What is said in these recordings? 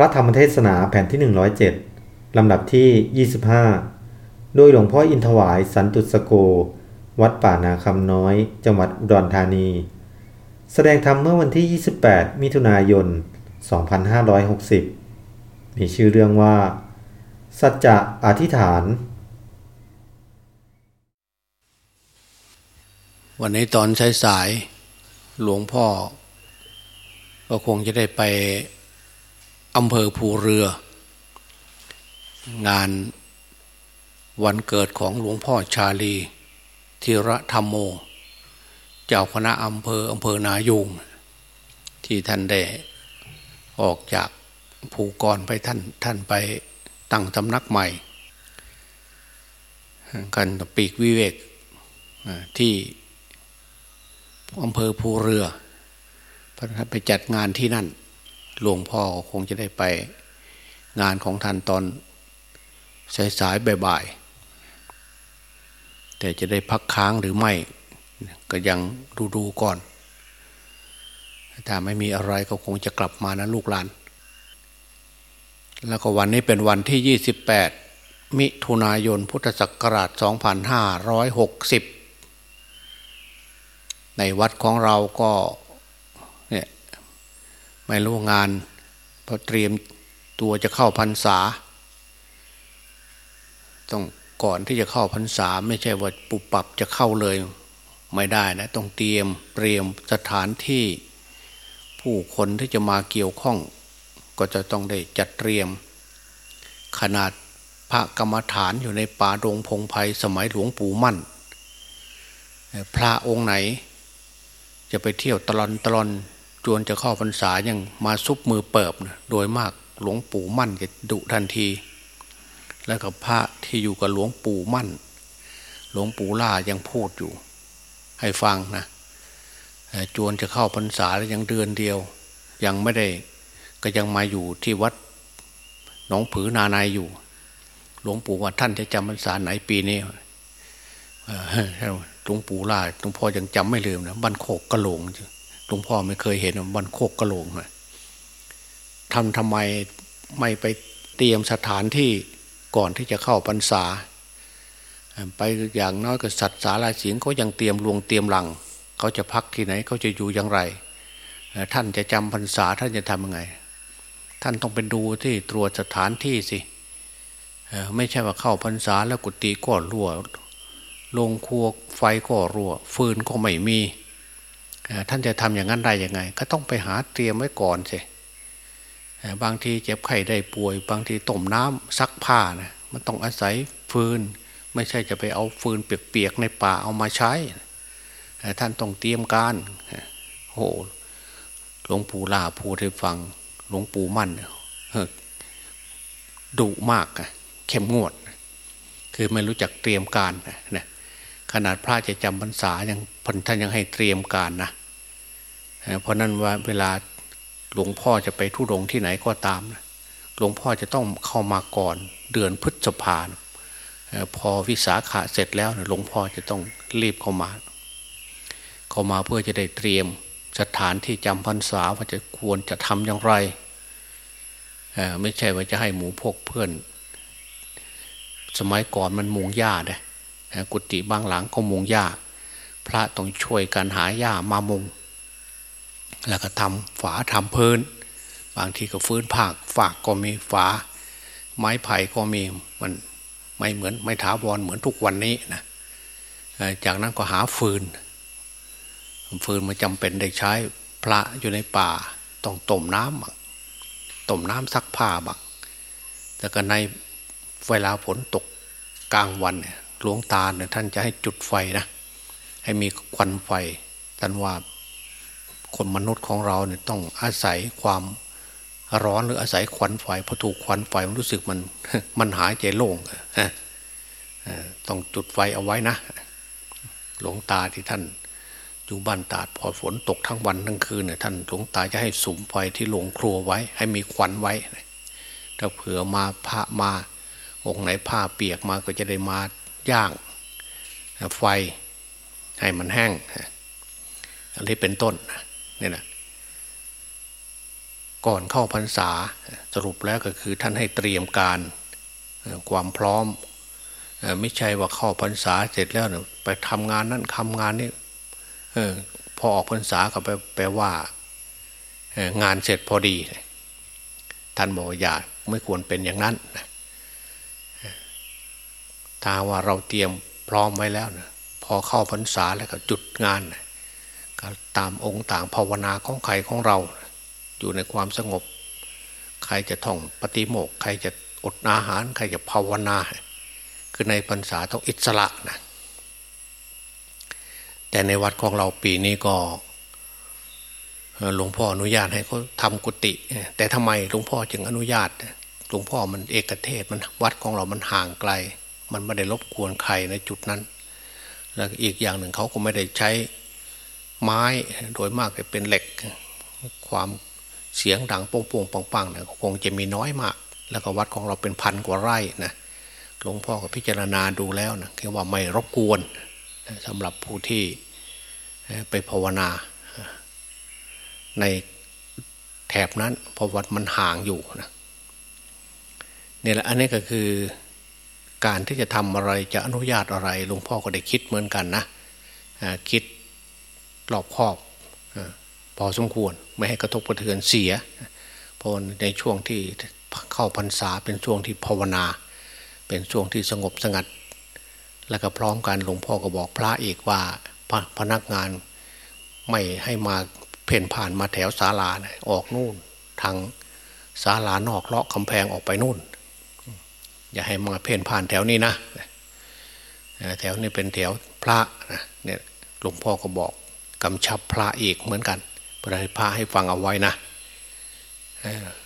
พระธรรมเทศนาแผ่นที่ 107 ลำดับที่ 25 โดยหลวงพ่ออินทวายสันตุสโก วัดป่านาคำน้อย จังหวัดอุดรธานี แสดงธรรมเมื่อวันที่ 28 มิถุนายน 2560 มีชื่อเรื่องว่า สัจจะอธิษฐาน วันนี้ตอนสายๆหลวงพ่อ ก็คงจะได้ไป อำเภอภูเรือ งานวันเกิดของหลวงพ่อชาลีธีระธรรมโม เจ้าคณะอำเภออำเภอนายุงที่ท่านได้ออกจากภูกรไปท่านท่านไปตั้งสำนักใหม่ กันปีกวิเวกที่อำเภอภูเรือพระท่านไปจัดงานที่นั่น หลวงพ่อคงจะได้ไปงานของท่านตอนสายๆบ่ายๆแต่จะได้พักค้างหรือไม่ ก็ยังดูดูก่อนถ้าไม่มีอะไรก็คงจะกลับมานะลูกหลาน แล้วก็วันนี้เป็นวันที่ 28 มิถุนายนพุทธศักราช 2560 ในวัดของเราก็ ไม่รู้งานพอเตรียมตัวจะเข้าพรรษา ต้องก่อนที่จะเข้าพรรษา ไม่ใช่ว่าปุบปับจะเข้าเลยไม่ได้นะต้องเตรียมเตรียมสถานที่ผู้คนที่จะมาเกี่ยวข้อง ก็จะต้องได้จัดเตรียม ขนาดพระกรรมฐานอยู่ในป่าดงพงไพ่สมัยหลวงปู่มั่น พระองค์ไหน จะไปเที่ยวตลอนตลอน จวนจะเข้าพรรษายังมาซุบมือเปิบนะโดยมากหลวงปู่มั่นจะดุทันที แล้วกับพระที่อยู่กับหลวงปู่มั่น หลวงปู่ล่ายังพูดอยู่ ให้ฟังนะจวนจะเข้าพรรษาแล้วยังเดือนเดียว ยังไม่ได้ก็ยังมาอยู่ที่วัดหนองผือนานายอยู่ หลวงปู่ว่าท่านจะจำพรรษาไหนปีนี้หลวงปู่ล่าหลวงพ่อยังจำไม่ลืมนะบันโคกกระโหลง หลวงพ่อไม่เคยเห็นบันโคกกระโหลงเลยทำทำไมไม่ไปเตรียมสถานที่ก่อนที่จะเข้าพรรษา ไปอย่างน้อยก็สัตว์สาราสิงเขายังเตรียมลวงเตรียมหลัง เขาจะพักที่ไหนเขาจะอยู่อย่างไร ท่านจะจำพรรษาท่านจะทำยังไง ท่านต้องไปดูที่ตรวจสถานที่สิไม่ใช่ว่าเข้าพรรษาแล้วกุฏิก็รั่วลงครัวไฟก็รั่ว ฟืนก็ไม่มี ท่านจะทำอย่างนั้นได้ยังไง ก็ต้องไปหาเตรียมไว้ก่อนสิบางทีเจ็บไข้ได้ป่วย บางทีต้มน้ำซักผ้านะมันต้องอาศัยฟืน ไม่ใช่จะไปเอาฟืนเปียกๆในป่าเอามาใช้ ท่านต้องเตรียมการโอ้หลวงปู่ลาพูดให้ฟังหลวงปู่มั่นดุมากเข้มงวด คือไม่รู้จักเตรียมการนะขนาดพระจะจำพรรษายังพันท่านยังให้เตรียมการนะ เพราะนั้นว่าเวลาหลวงพ่อจะไปทุดงที่ไหนก็ตามหลวงพ่อจะต้องเข้ามาก่อนเดือนพฤษภาพอวิสาขะเสร็จแล้วหลวงพ่อจะต้องรีบเข้ามา เข้ามาเพื่อจะได้เตรียมสถานที่จำพรรษาว่าจะควรจะทำอย่างไรไม่ใช่ว่าจะให้หมูพวกเพื่อน สมัยก่อนมันมุงหญ้าเด้กุฏิบางหลังก็มุงหญ้า พระต้องช่วยกันหาหญ้ามามุง แล้วก็ทำฝาทำพื้น บางทีก็ฟื้นผากฝากก็มีฝา ไม้ไผ่ก็มีมันไม่เหมือนไม่ถาวรเหมือนทุกวันนี้นะจากนั้นก็หาฟืน ฟืนมาจำเป็นได้ใช้พระอยู่ในป่าต้องต้มน้ำบ้างต้มน้ำซักผ้าบ้างแต่ก็ในเวลาฝนตกกลางวันเนี่ยหลวงตาเนี่ยท่านจะให้จุดไฟนะ ให้มีควันไฟท่านว่า คนมนุษย์ของเราเนี่ยต้องอาศัยความร้อนหรืออาศัยควันไฟพอถูกควันไฟมันรู้สึกมันมันหายใจโล่งต้องจุดไฟเอาไว้นะ หลวงตาที่ท่านอยู่บ้านตาดพอฝนตกทั้งวันทั้งคืนเนี่ยท่านหลวงตาจะให้สุมไฟที่หลงครัวไว้ ให้มีควันไว้ถ้าเผื่อมาพระมาองค์ไหนผ้าเปียกมาก็จะได้มาย่าง ไฟให้มันแห้งอันนี้เป็นต้นนี่ นะก่อนเข้าพรรษาสรุปแล้วก็คือท่านให้เตรียมการความพร้อมไม่ใช่ว่าเข้าพรรษาเสร็จแล้วไปทำงานนั่นทำงานนี้พอออกพรรษาก็ไปแปลว่างานเสร็จพอดี ท่านบอกอย่าไม่ควรเป็นอย่างนั้นถ้าว่าเราเตรียมพร้อมไว้แล้วนะพอเข้าพรรษาแล้วก็จุดงานก็ ตามองค์ต่างภาวนาของใครของเรา อยู่ในความสงบ ใครจะท่องปฏิโมกใครจะอดอาหาร ใครจะภาวนา คือในพรรษาต้องอิสระนะแต่ในวัดของเราปีนี้ก็หลวงพ่ออนุญาตให้เขาทำกุฏิแต่ทำไมหลวงพ่อจึงอนุญาตหลวงพ่อมันเอกเทศมันวัดของเรามันห่างไกล มันไม่ได้รบกวนใครในจุดนั้น แล้วอีกอย่างหนึ่งเขาก็ไม่ได้ใช้ ไม้โดยมากจะเป็นเหล็ก ความเสียงดังโป่งๆปังๆเนี่ยคงจะมีน้อยมาก แล้วก็วัดของเราเป็นพันกว่าไร่นะหลวงพ่อก็พิจารณาดูแล้วนะคือว่าไม่รบกวนสำหรับผู้ที่ไปภาวนา ในแถบนั้นเพราะวัดมันห่างอยู่นะนี่แหละอันนี้ก็คือการที่จะทำอะไรจะอนุญาตอะไรหลวงพ่อก็ได้คิดเหมือนกันนะคิด รอบครอบพอสมควรไม่ให้กระทบกระเทือนเสียเพราะในช่วงที่เข้าพรรษาเป็นช่วงที่ภาวนา เป็นช่วงที่สงบสงัด แล้วก็พร้อมกันหลวงพ่อก็บอกพระอีกว่าพนักงานไม่ให้มาเพ่นผ่านมาแถวศาลาออกนู่นทางศาลานอกเลาะกำแพงออกไปนู่น อย่าให้มาเพ่นผ่านแถวนี้นะแถวนี้เป็นแถวพระนะเนี่ยหลวงพ่อก็บอก กำชับพระอีกเหมือนกันพื่อให้พระให้ฟังเอาไว้นะ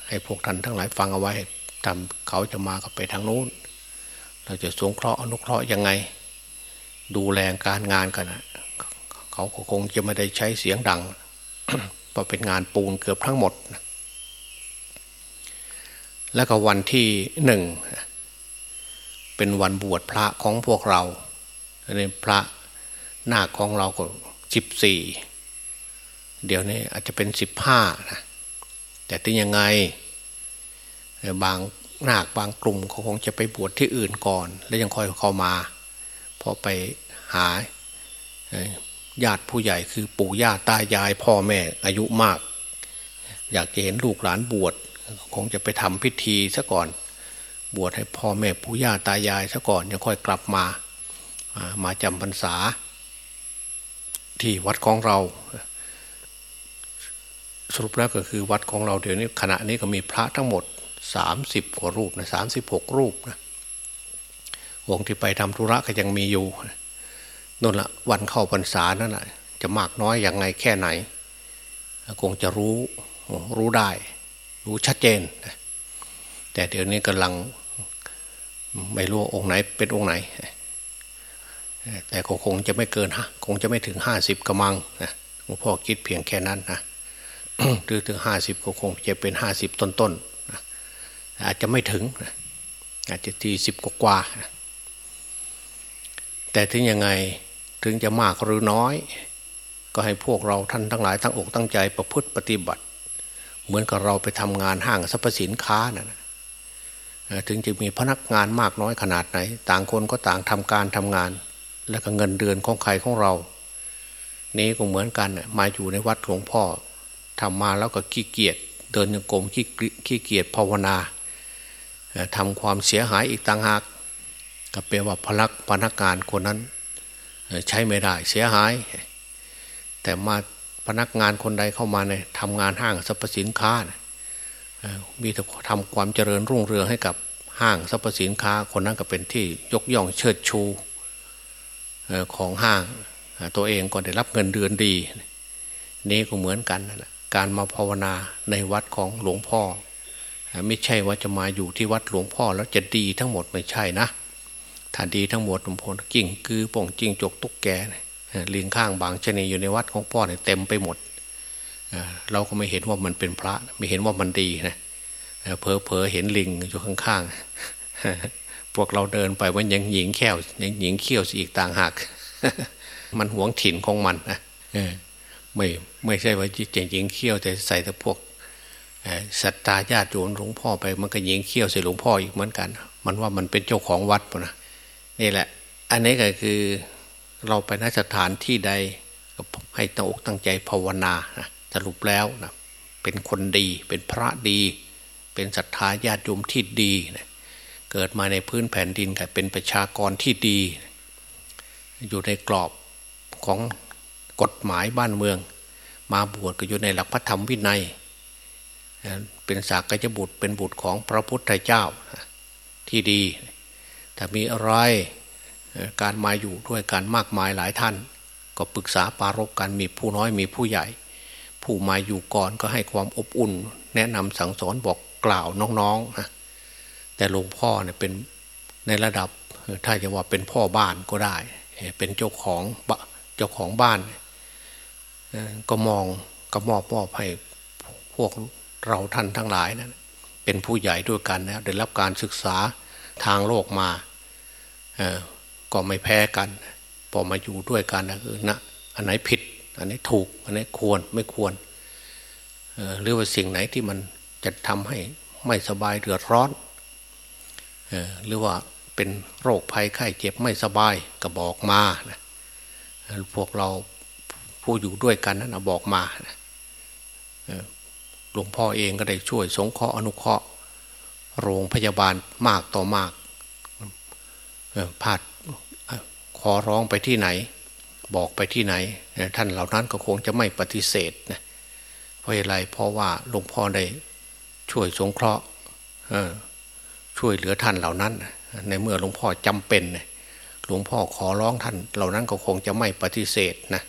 ให้พวกท่านทั้งหลายฟังเอาไว้ทำเขาจะมาก็ไปทางนู้น เราจะสงเคราะห์อนุเคราะห์ยังไง ดูแลการงานกันนะเขาคงจะไม่ได้ใช้เสียงดังเพราะเป็นงานปูนเกือบทั้งหมด แล้วก็วันที่หนึ่งเป็นวันบวชพระของพวกเราในพระหน้าของเราก็ สิบสี่เดี๋ยวนี้อาจจะเป็นสิบห้านะแต่ถึงยังไง บางนาคบางกลุ่มเขาคงจะไปบวชที่อื่นก่อน แล้วยังค่อยเข้ามาพอไปหาญาติผู้ใหญ่คือปู่ย่าตายายพ่อแม่อายุมาก อยากจะเห็นลูกหลานบวชคงจะไปทำพิธีซะก่อน บวชให้พ่อแม่ปู่ย่าตายายซะก่อนยังค่อยกลับมา มาจำพรรษา ที่วัดของเรา สรุปแล้วก็คือวัดของเราเดี๋ยวนี้ขณะนี้ก็มีพระทั้งหมดสามสิบกว่ารูปนะสามสิบหกรูปนะวงที่ไปทำธุระก็ยังมีอยู่นั่นละวันเข้าพรรษานั่นแหะจะมากน้อยอย่างไงแค่ไหนคงจะรู้รู้ได้ รู้ชัดเจน แต่เดี๋ยวนี้กำลังไม่รู้องค์ไหนเป็นองค์ไหน แต่คงจะไม่เกินฮะคงจะไม่ถึงห้าสิบกระมังนะหลวงพ่อคิดเพียงแค่นั้นนะหรือถึงห้าสิบก็คงจะเป็นห้าสิบต้นๆอาจจะไม่ถึงอาจจะทีสิบกว่าแต่ถึงยังไงถึงจะมากหรือน้อย ก็ให้พวกเราท่านทั้งหลายทั้งอกตั้งใจประพฤติปฏิบัติ เหมือนกับเราไปทำงานห้างสรรพสินค้านะ่ะถึงจะมีพนักงานมากน้อยขนาดไหน ต่างคนก็ต่างทำการทำงาน แล้วก็เงินเดือนของใครของเรา นี้ก็เหมือนกันมาอยู่ในวัดหลวงพ่อทำมาแล้วก็ขี้เกียจเดินยังกรมขี้เกียจภาวนาทำความเสียหายอีกต่างหากก็แปลว่าพนักพนักงานคนนั้น ใช้ไม่ได้เสียหาย แต่มาพนักงานคนใดเข้ามาในทำงานห้างสรรพสินค้ามีแต่ทำความเจริญรุ่งเรืองให้กับห้างสรรพสินค้า คนนั้นก็เป็นที่ยกย่องเชิดชู ของห้าง ตัวเองก็ได้รับเงินเดือนดี นี้ก็เหมือนกันการมาภาวนาในวัดของหลวงพ่อ ไม่ใช่ว่าจะมาอยู่ที่วัดหลวงพ่อแล้วจะดีทั้งหมดไม่ใช่นะถ้าดีทั้งหมดหลวงพ่อกิ่งคือป่งจิงจกตุกแกลิงข้างบางชนีอยู่ในวัดของพ่อเนี่ยเต็มไปหมดเราก็ไม่เห็นว่ามันเป็นพระ ไม่เห็นว่ามันดีนะเพอเพอเห็นลิงอยู่ข้างๆ พวกเราเดินไปว่ายังหญิงแค้วยังหญิงเขี้ยวอีกต่างหาก มันหวงถิ่นของมันนะไม่ไม่ใช่ว่าเจงหญิงเขี้ยวแต่ใส่แต่พวกศรัทธาญาติโยมหลวงพ่อไปมันก็ยิงเขี้ยวใส่หลวงพ่ออีกเหมือนกัน มันว่ามันเป็นเจ้าของวัดปะนะนี่แหละ อันนี้ก็คือเราไปนสถานที่ใดให้ตั้งอกตั้งใจภาวนานะสรุปแล้วนะเป็นคนดีเป็นพระดี เป็นศรัทธาญาติโยมที่ดีนะ เกิดมาในพื้นแผ่นดินก็เป็นประชากรที่ดี อยู่ในกรอบของกฎหมายบ้านเมือง มาบวชก็อยู่ในหลักพระธรรมวินัย เป็นสากยบุตรเป็นบุตรของพระพุทธเจ้าที่ดีแต่มีอะไรการมาอยู่ด้วยกันมากมายหลายท่าน ก็ปรึกษาปารกกันมีผู้น้อยมีผู้ใหญ่ ผู้มาอยู่ก่อนก็ให้ความอบอุ่น แนะนำสั่งสอนบอกกล่าวน้องๆนะ แต่หลวงพ่อเนี่ยเป็นในระดับถ้าจะว่าเป็นพ่อบ้านก็ได้ เป็นเจ้าของเจ้าของบ้าน ก็มองก็มอบมอบให้พวกเราท่านทั้งหลายนะเป็นผู้ใหญ่ด้วยกันนะได้รับการศึกษาทางโลกมาก็ไม่แพ้กัน พอมาอยู่ด้วยกันนะคือนะอันไหนผิด อันไหนถูก อันไหนควรไม่ควรหรือว่าสิ่งไหนที่มันจะทำให้ไม่สบายเดือดร้อน หรือว่าเป็นโรคภัยไข้เจ็บไม่สบายก็บอกมานะพวกเราผู้อยู่ด้วยกันนั้นบอกมานะหลวงพ่อเองก็ได้ช่วยสงเคราะห์อนุเคราะห์ โรงพยาบาลมากต่อมากพาดขอร้องไปที่ไหน บอกไปที่ไหน ท่านเหล่านั้นก็คงจะไม่ปฏิเสธนะเพราะอะไรเพราะว่าหลวงพ่อได้ช่วยสงเคราะห์ ช่วยเหลือท่านเหล่านั้น ในเมื่อหลวงพ่อจำเป็นหลวงพ่อขอร้องท่าน เหล่านั้นก็คงจะไม่ปฏิเสธนะ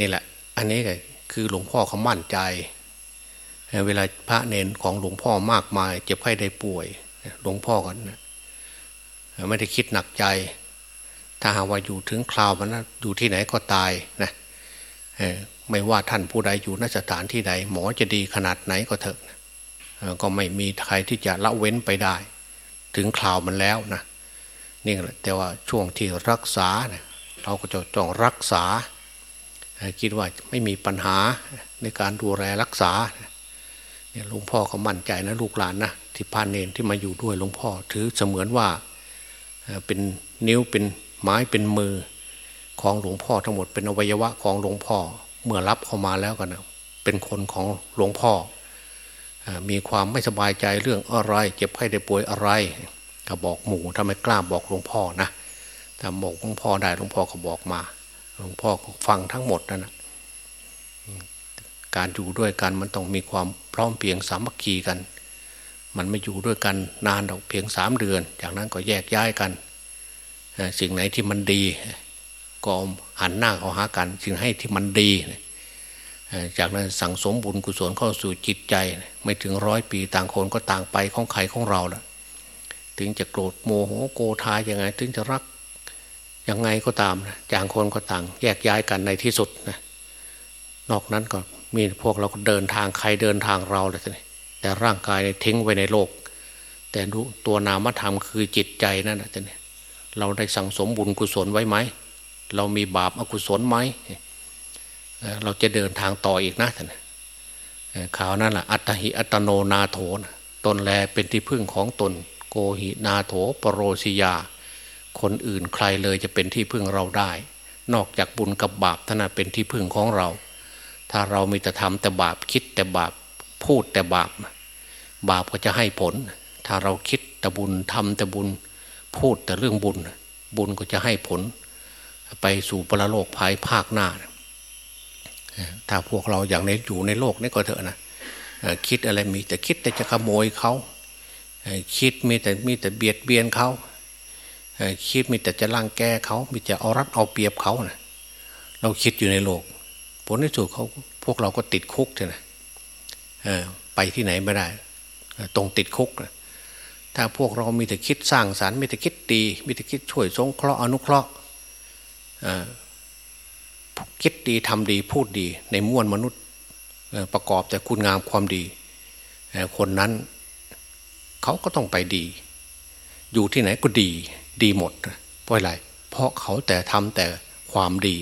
นี่แหละ อันนี้ก็คือหลวงพ่อเขามั่นใจ เวลาพระเนนของหลวงพ่อมากมายเจ็บไข้ได้ป่วย หลวงพ่อกันไม่ได้คิดหนักใจ ถ้าหาว่าอยู่ถึงคราวมันนะอยู่ที่ไหนก็ตายนะไม่ว่าท่านผู้ใดอยู่นสถานที่ใด หมอจะดีขนาดไหนก็เถอะ ก็ไม่มีใครที่จะละเว้นไปได้ ถึงคราวมันแล้วนะนี่แหละแต่ว่าช่วงที่รักษาเนี่ยเราก็จะต้องรักษา คิดว่าไม่มีปัญหาในการดูแลรักษาเนี่ยหลวงพ่อก็มั่นใจนะลูกหลานนะที่พานเนนที่มาอยู่ด้วยหลวงพ่อ ถือเสมือนว่าเป็นนิ้วเป็นไม้เป็นมือของหลวงพ่อทั้งหมดเป็นอวัยวะของหลวงพ่อเมื่อรับเข้ามาแล้วกันนะเป็นคนของหลวงพ่อ มีความไม่สบายใจเรื่องอะไร เจ็บไข้ได้ป่วยอะไร ก็บอกหมู่ถ้าไมกล้าบอกหลวงพ่อนะถ้าบอกหลวงพ่อได้หลวงพ่อก็บอกมา หลวงพ่อฟังทั้งหมดนั่นนะการอยู่ด้วยกันมันต้องมีความพร้อมเพียงสามัคคีกัน มันไม่อยู่ด้วยกันนานเพียงสามเดือน จากนั้นก็แยกย้ายกัน สิ่งไหนที่มันดี ก็หันหน้าเอาหากันสิ่งให้ที่มันดี จากนั้นสั่งสมบุญกุศลเข้าสู่จิตใจ ไม่ถึงร้อยปีต่างคนก็ต่างไปของใครของเราละถึงจะโกรธโมโหโกธายังไง ถึงจะรักยังไงก็ตามนะจางคนก็ต่าง แยกย้ายกันในที่สุดนะนอกนั้นก็มีพวกเราก็เดินทางใครเดินทางเราเลยทีแต่ร่างกายทิ้งไว้ในโลก แต่ตัวนามธรรมคือจิตใจนั่นแหละเนี่ยเราได้สั่งสมบุญกุศลไว้ไหม เรามีบาปอกุศลไหม เราจะเดินทางต่ออีกนะท่านข่าวนั่นแหละอัตหิอัตโนนาโถนะตนแลเป็นที่พึ่งของตน โกหินาโถปรโรสิยา คนอื่นใครเลยจะเป็นที่พึ่งเราได้ นอกจากบุญกับบาปท่านเป็นที่พึ่งของเรา ถ้าเรามีแต่ทำแต่บาปคิดแต่บาปพูดแต่บาป บาปก็จะให้ผล ถ้าเราคิดแต่บุญทำแต่บุญพูดแต่เรื่องบุญ บุญก็จะให้ผล ไปสู่ปรโลกภายภาคหน้า ถ้าพวกเราอย่างในอยู่ในโลกนี่ก็เถอะนะคิดอะไรมีแต่คิดแต่จะขโมยเขาคิดมีแต่มีแต่เบียดเบียนเขาคิดมีแต่จะล่างแกเขา มีแต่เอารัดเอาเปรียบเขานะเราคิดอยู่ในโลก ผลที่สุดเขาพวกเราก็ติดคุกใช่ไหมไปที่ไหนไม่ได้ ตรงติดคุกถ้าพวกเรามีแต่คิดสร้างสารรค์มีแต่คิดดี มีแต่คิดช่วยสงเคราะห์อนุเคราะห์ คิดดีทำดีพูดดี ในมวลมนุษย์ประกอบแต่คุณงามความดี คนนั้นเขาก็ต้องไปดี อยู่ที่ไหนก็ดีดีหมด เพราะอะไร เพราะเขาแต่ทำแต่ความดี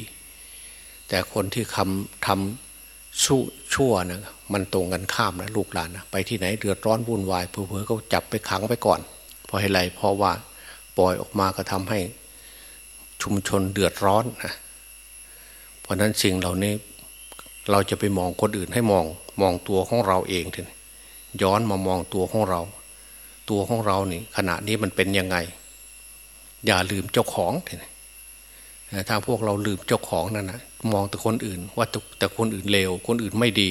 แต่คนที่คำทำชั่ชั่วนะมันตรงกันข้ามนะลูกหลานนะไปที่ไหนเดือดร้อนวุ่นวายเพื่อๆก็จับไปขังไปก่อน เพราะอะไรเพราะว่าปล่อยออกมาก็ทำให้ชุมชนเดือดร้อนนะ ราะนั้นสิ่งเหล่านี้เราจะไปมองคนอื่นให้มองมองตัวของเราเองทีย้อนมามองตัวของเรา ตัวของเรานี่ขณะนี้มันเป็นยังไง อย่าลืมเจ้าของทีถ้าพวกเราลืมเจ้าของนั่นนะมองแต่คนอื่น ว่าแต่คนอื่นเลวคนอื่นไม่ดี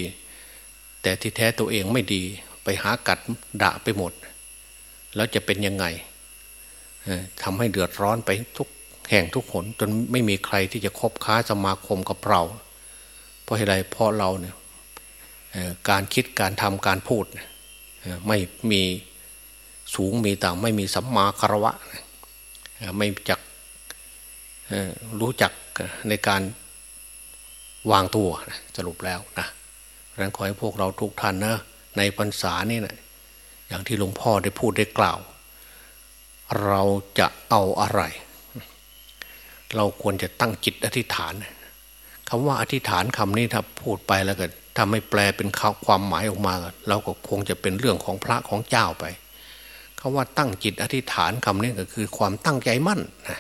แต่ที่แท้ตัวเองไม่ดี ไปหากัดด่าไปหมด แล้วจะเป็นยังไงทำให้เดือดร้อนไปทุก แห่งทุกหนจนไม่มีใครที่จะคบค้าสมาคมกับเรา เพราะอะไรเพราะเราเนี่ยการคิดการทำการพูดไม่มีสูงมีต่ำไม่มีสัมมาคารวะ ไม่จักรู้จักในการวางตัวสรุปแล้วนะเพราะนั้นขอให้พวกเราทุกท่านนะในพรรษานี่นะอย่างที่หลวงพ่อได้พูดได้กล่าว เราจะเอาอะไร เราควรจะตั้งจิตอธิษฐานคำว่าอธิษฐานคำนี้ถ้าพูดไปแล้วก็ถ้าไม่แปลเป็นความหมายออกมา เราก็คงจะเป็นเรื่องของพระของเจ้าไปคำว่าตั้งจิตอธิษฐานคำนี้ก็คือความตั้งใจมั่นนะ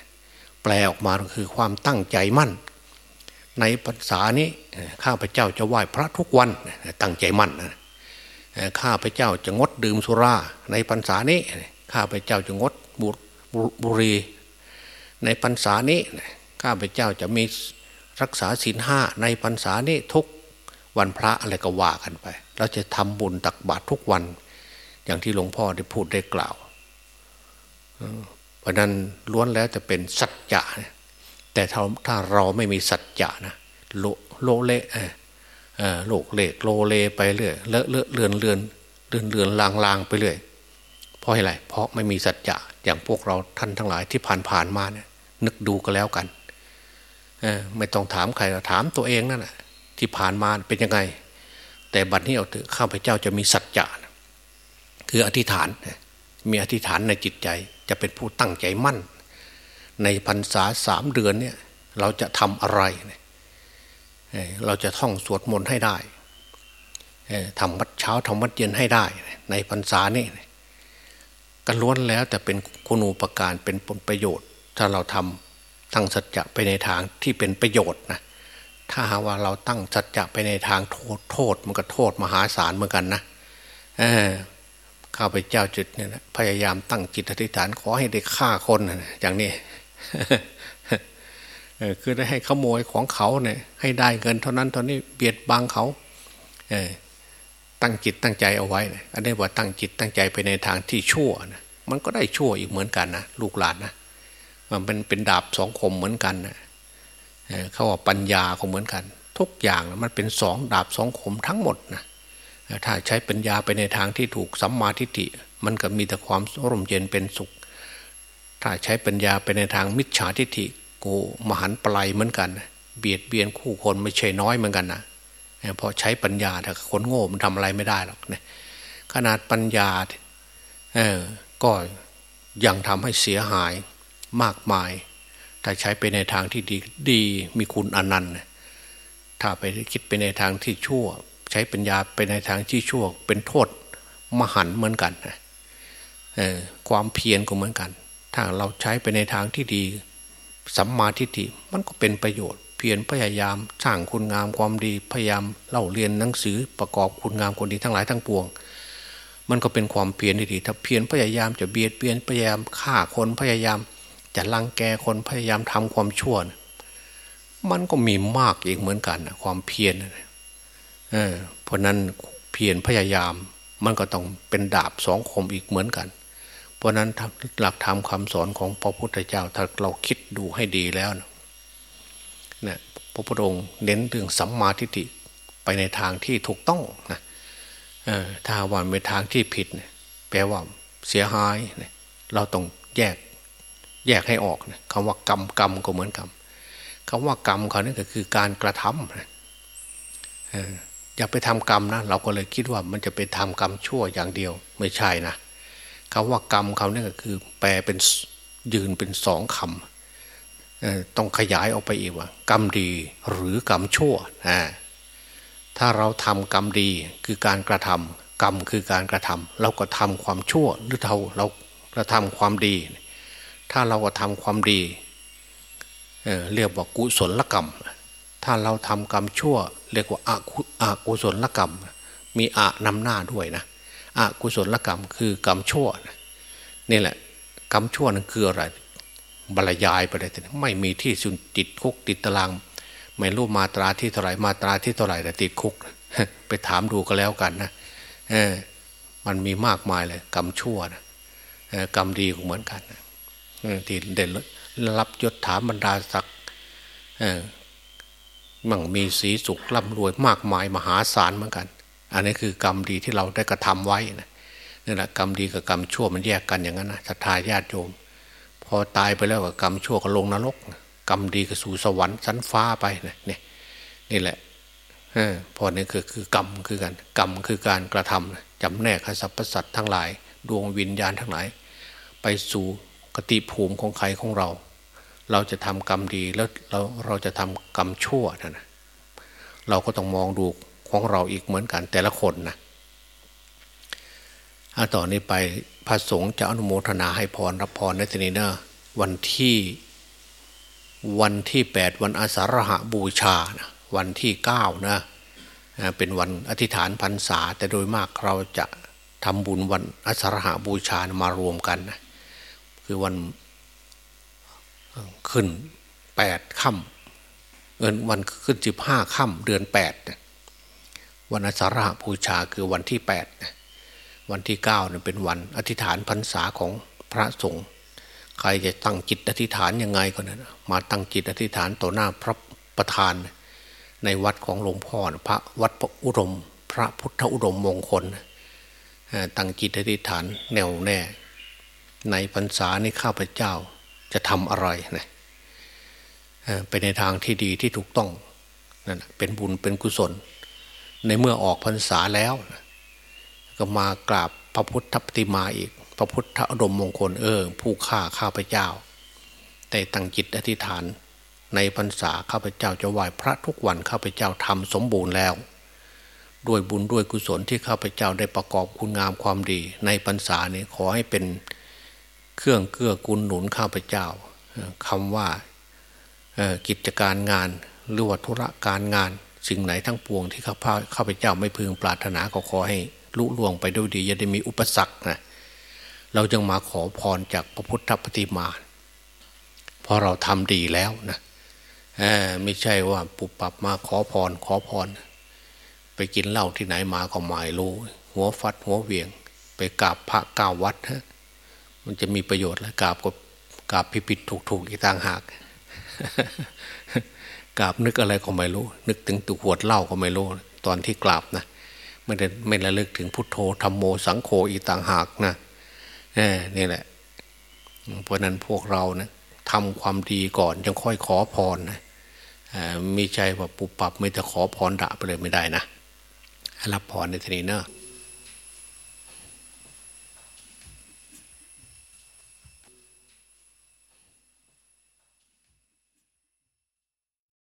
แปลออกมาก็คือความตั้งใจมั่น ในภาษานี้ข้าพเจ้าจะไหว้พระทุกวันตั้งใจมั่นนะข้าพเจ้าจะงดดื่มสุรา ในพรรษานี้ข้าพเจ้าจะงดบุรี ในพรรษานี้ข้าพเจ้าจะมีรักษาศีลห้าในพรรษานี้ทุกวันพระอะไรก็ว่ากันไป เราจะทำบุญตักบาตรทุกวัน อย่างที่หลวงพ่อได้พูดได้กล่าว เพราะนั้นล้วนแล้วจะเป็นสัจจะแต่ถ้าถ้าเราไม่มีสัจจะนะโลโลเลโลกเลกโลเลไปเรื่อยเลอะเลอะเลือนเลือนเลือนเลือนลางลางไปเรื่อยเพราะอะไรเพราะไม่มีสัจจะอย่างพวกเราท่านทั้งหลายที่ผ่านผ่านมาเนี่ย นึกดูก็แล้วกันไม่ต้องถามใครถามตัวเองนั่นแหะที่ผ่านมาเป็นยังไง แต่บัดนี้เอาเถอะข้าพเจ้าจะมีสัจจะคืออธิษฐาน มีอธิษฐานในจิตใจ จะเป็นผู้ตั้งใจมั่น ในพรรษาสามเดือนเนี่ย เราจะทำอะไร เราจะท่องสวดมนต์ให้ได้ทำวัดเช้าทำวัดเย็นให้ได้ ในพรรษานี่กันล้วนแล้วแต่เป็นคุณูปการเป็นผลประโยชน์ ถ้าเราทำตั้งสัจจะไปในทางที่เป็นประโยชน์นะถ้าหาว่าเราตั้งสัจจะไปในทางโทษโทษมันก็โทษมหาศาลเหมือนกันนะเข้าพเจ้าจุดเนี่ยนะพยายามตั้งจิตอธิษฐานขอให้ได้ฆ่าคนอย่างนี้คือได้ให้ขโมยของเขาเนี่ย ให้ได้เงินเท่านั้นเท่านี้เบียดบังเขาตั้งจิตตั้งใจเอาไว้นะอันนี้ว่าตั้งจิตตั้งใจไปในทางที่ชั่วนะมันก็ได้ชั่วอีกเหมือนกันนะลูกหลานนะ มันเป็นดาบสองคมเหมือนกันนะเขาว่าปัญญาก็เหมือนกัน ทุกอย่างมันเป็นสองดาบสองคมทั้งหมดนะถ้าใช้ปัญญาไปในทางที่ถูกสัมมาทิฏฐิมันก็มีแต่ความร่มเย็นเป็นสุข ถ้าใช้ปัญญาไปในทางมิจฉาทิฏฐิโกมหันปลายเหมือนกัน เบียดเบียนคู่คนไม่ใช่น้อยเหมือนกันนะพอใช้ปัญญาถ้าคนโง่มันทำอะไรไม่ได้หรอกนี่ยขนาดปัญญาเออก็ยังทำให้เสียหาย มากมาย ถ้าใช้ไปในทางที่ดีดีมีคุณอนันต์ถ้าไปคิดไปในทางที่ชั่ว ใช้ปัญญาไปในทางที่ชั่ว เป็นโทษมหันเหมือนกันความเพียรก็เหมือนกัน ถ้าเราใช้ไปในทางที่ดีสัมมาทิฏฐิมันก็เป็นประโยชน์ เพียรพยายามสร้างคุณงามความดีพยายามเล่าเรียนหนังสือประกอบคุณงามความดีทั้งหลายทั้งปวง มันก็เป็นความเพียรที่ดี ถ้าเพียรพยายามจะเบียดเบียนพยายามฆ่าคนพยายาม จะลังแกคนพยายามทำความชั่วมันก็มีมากอีกเหมือนกันความเพียรเออเพราะนั้นเพียรพยายาม มันก็ต้องเป็นดาบสองคมอีกเหมือนกัน เพราะนั้นหลักธรรมคาสอนของพระพุทธเจ้าถ้าเราคิดดูให้ดีแล้วนะพระพุทธองค์เน้นเรื่องสัมมาทิฏฐิไปในทางที่ถูกต้องนะถ้าว่าเป็นทางที่ผิดแปลว่าเสียหายเราต้องแยก แยกให้ออกนะคำว่ากรรมกรรมก็เหมือนกรรมคำว่ากรรมเขานี่ก็คือการกระทำอย่าไปทำกรรมนะเราก็เลยคิดว่ามันจะไปทำกรรมชั่วอย่างเดียวไม่ใช่นะคำว่ากรรมเขานี่ก็คือ แปลเป็นยืนเป็นสองคำต้องขยายออกไปอีกว่า กรรมดีหรือกรรมชั่วถ้าเราทำกรรมดีคือการกระทำกรรมคือการกระทำเราก็ทำความชั่วหรือเราเรากระทำความดี ถ้าเราก็ทำความดีเเรียกว่ากุศลกรรม ถ้าเราทำกรรมชั่ว เรียกว่าอากุศลกรรม มีอะนำหน้าด้วยนะอากุศลกรรมคือกรรมชั่วนี่แหละ กรรมชั่วนั้นคืออะไรบรรยายไปเลยไม่มีที่สุนติดคุกติดตาราง ไม่รู้มาตราที่เท่าไหร่มาตราที่เท่าไหร่แต่ติดคุก ไปถามดูก็แล้วกันนะเออมันมีมากมายเลย กรรมชั่วนะกรรมดีก็เหมือนกัน ที่เด่นรับยศถาบรรดาศักดิ์มั่งมีสีสุขร่ำรวยมากมายมหาศาลเหมือนกัน อันนี้คือกรรมดีที่เราได้กระทำไว้นะนี่แหละกรรมดีกับกรรมชั่วมันแยกกันอย่างนั้นนะศรัทธาญาติโยม พอตายไปแล้วกับกรรมชั่วก็ลงนรก กรรมดีก็สู่สวรรค์ชั้นฟ้าไปนะนี่นี่แหละพอนี่คือคือกรรมคือกันกรรมคือการกระทำจำแนกสรรพสัตว์ทั้งหลาย ดวงวิญญาณทั้งหลาย ไปสู่ กติภูมิของใครของเรา เราจะทำกรรมดีแล้วเราเราจะทำกรรมชั่วนะเราก็ต้องมองดูของเราอีกเหมือนกันแต่ละคนนะต่อนนี้ไปพระสงฆ์จะอนุโมทนาให้พรรับพรในทีนี้นะวันที่วันที่แปดวันอาสาฬหบูชานะวันที่เก้านะเป็นวันอธิษฐานพรรษา แต่โดยมากเราจะทำบุญวันอาสาฬหบูชามารวมกันนะ คือวันขึ้นแปดค่ำเงินวันขึ้นสิบห้าค่ำเดือนแปดวันอาสาฬหบูชาคือวันที่แปดวันที่เก้าเนี่ยเป็นวันอธิษฐานพรรษาของพระสงฆ์ใครจะตั้งจิตอธิษฐานยังไงก็นั้นมาตั้งจิตอธิษฐานต่อหน้าพระประธาน ในวัดของหลวงพ่อพระวัดอุดม พระพุทธอุดมมงคลตั้งจิตอธิษฐานแน่วแน่ ในพรรษานี้ข้าพเจ้าจะทำอะไรนะไปในทางที่ดีที่ถูกต้องนั่นเป็นบุญเป็นกุศล ในเมื่อออกพรรษาแล้ว ก็มากราบพระพุทธปฏิมาอีก พระพุทธอดมมงคลเออ ผู้ฆ่าข้าพเจ้าแต่ตั้งจิตอธิษฐาน ในพรรษาข้าพเจ้าจะไหว้พระทุกวันข้าพเจ้าทำสมบูรณ์แล้ว ด้วยบุญด้วยกุศลที่ข้าพเจ้าได้ประกอบคุณงามความดี ในพรรษานี้ขอให้เป็น เครื่องเกื้อกูลหนุนข้าพเจ้าคำว่ากิจการงานหรือว่าธุระการงาน สิ่งไหนทั้งปวงที่ข้าพเจ้าไม่พึงปรารถนาก็ขอให้ลุล่วงไปด้วยดีอย่าได้มีอุปสรรคนะเราจึงมาขอพรจากพระพุทธปฏิมาพอเราทำดีแล้วนะไม่ใช่ว่าปุบปับมาขอพรขอพร ไปกินเหล้าที่ไหนมาก็ไม่รู้ หัวฟัดหัวเวียง ไปกราบพระก้าวัดฮะ มันจะมีประโยชน์แล้วกราบก็กราบพิพิธถูกๆอีกต่างหากกราบนึกอะไรก็ไม่รู้ นึกถึงตุขวดเหล้าก็ไม่รู้ ตอนที่กราบนะไม่ได้ไม่ระลึกถึงพุทโธธรรมโมสังโฆอีต่างหากนะนี่แหละ เพราะนั้นพวกเรานะทำความดีก่อนยังค่อยขอพรนะมีใจว่าปุบปับไม่จะขอพรด่าไปเลยไม่ได้นะรับพรในทีนี้เนอะ